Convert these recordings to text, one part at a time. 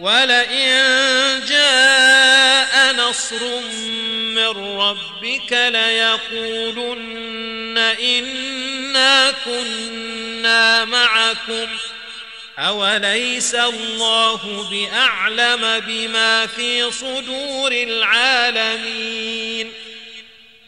وَلَئِن جَاءَ نَصْرٌ مِّن رَّبِّكَ لَيَقُولُنَّ إِنَّا كُنَّا مَعَكُمْ أَوَلَيْسَ اللَّهُ بِأَعْلَمَ بِمَا فِي صُدُورِ الْعَالَمِينَ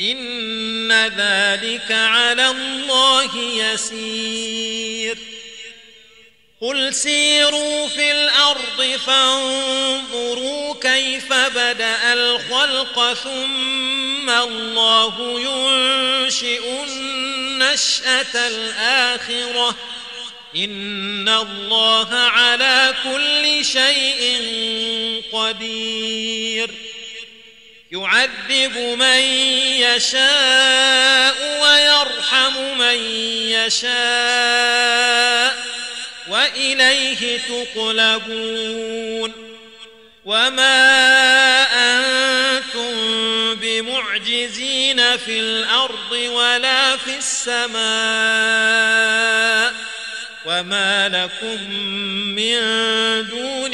إن ذلك على الله يسير. قل سيروا في الأرض فانظروا كيف بدأ الخلق ثم الله ينشئ النشأة الآخرة. إن الله على كل شيء قدير. يعذب من يشاء ويرحم من يشاء وإليه تقلبون وما أنتم بمعجزين في الأرض ولا في السماء وما لكم من دون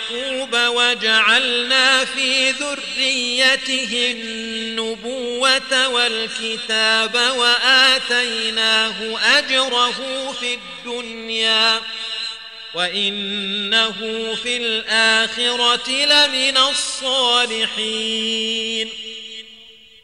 ويعقوب وجعلنا في ذريته النبوة والكتاب وآتيناه أجره في الدنيا وإنه في الآخرة لمن الصالحين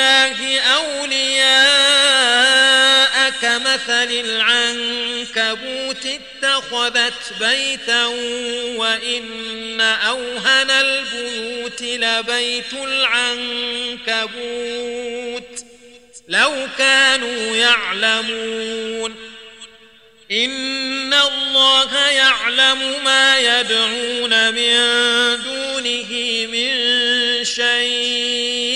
الله أولياء كمثل العنكبوت اتخذت بيتا وإن أوهن البيوت لبيت العنكبوت لو كانوا يعلمون إن الله يعلم ما يدعون من دونه من شيء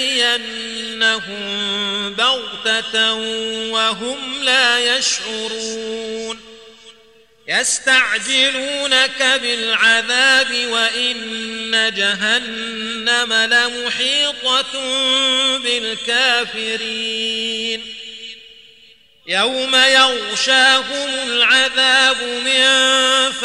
يأتينهم بغتة وهم لا يشعرون. يستعجلونك بالعذاب وإن جهنم لمحيطة بالكافرين. يوم يغشاهم العذاب من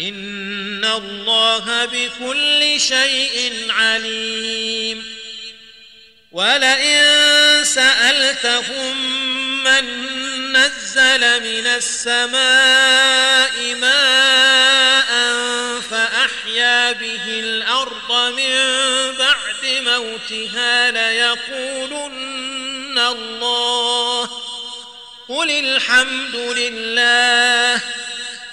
ان الله بكل شيء عليم ولئن سألتهم من نزل من السماء ماء فأحيا به الأرض من بعد موتها ليقولن الله قل الحمد لله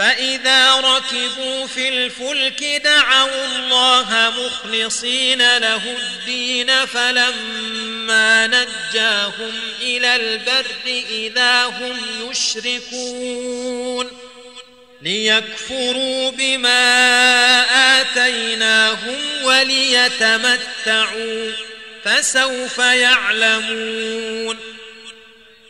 فَإِذَا رَكِبُوا فِي الْفُلْكِ دَعَوُا اللَّهَ مُخْلِصِينَ لَهُ الدِّينَ فَلَمَّا نَجَّاهُمْ إِلَى الْبَرِّ إِذَا هُمْ يُشْرِكُونَ لِيَكْفُرُوا بِمَا آتَيْنَاهُمْ وَلِيَتَمَتَّعُوا فَسَوْفَ يَعْلَمُونَ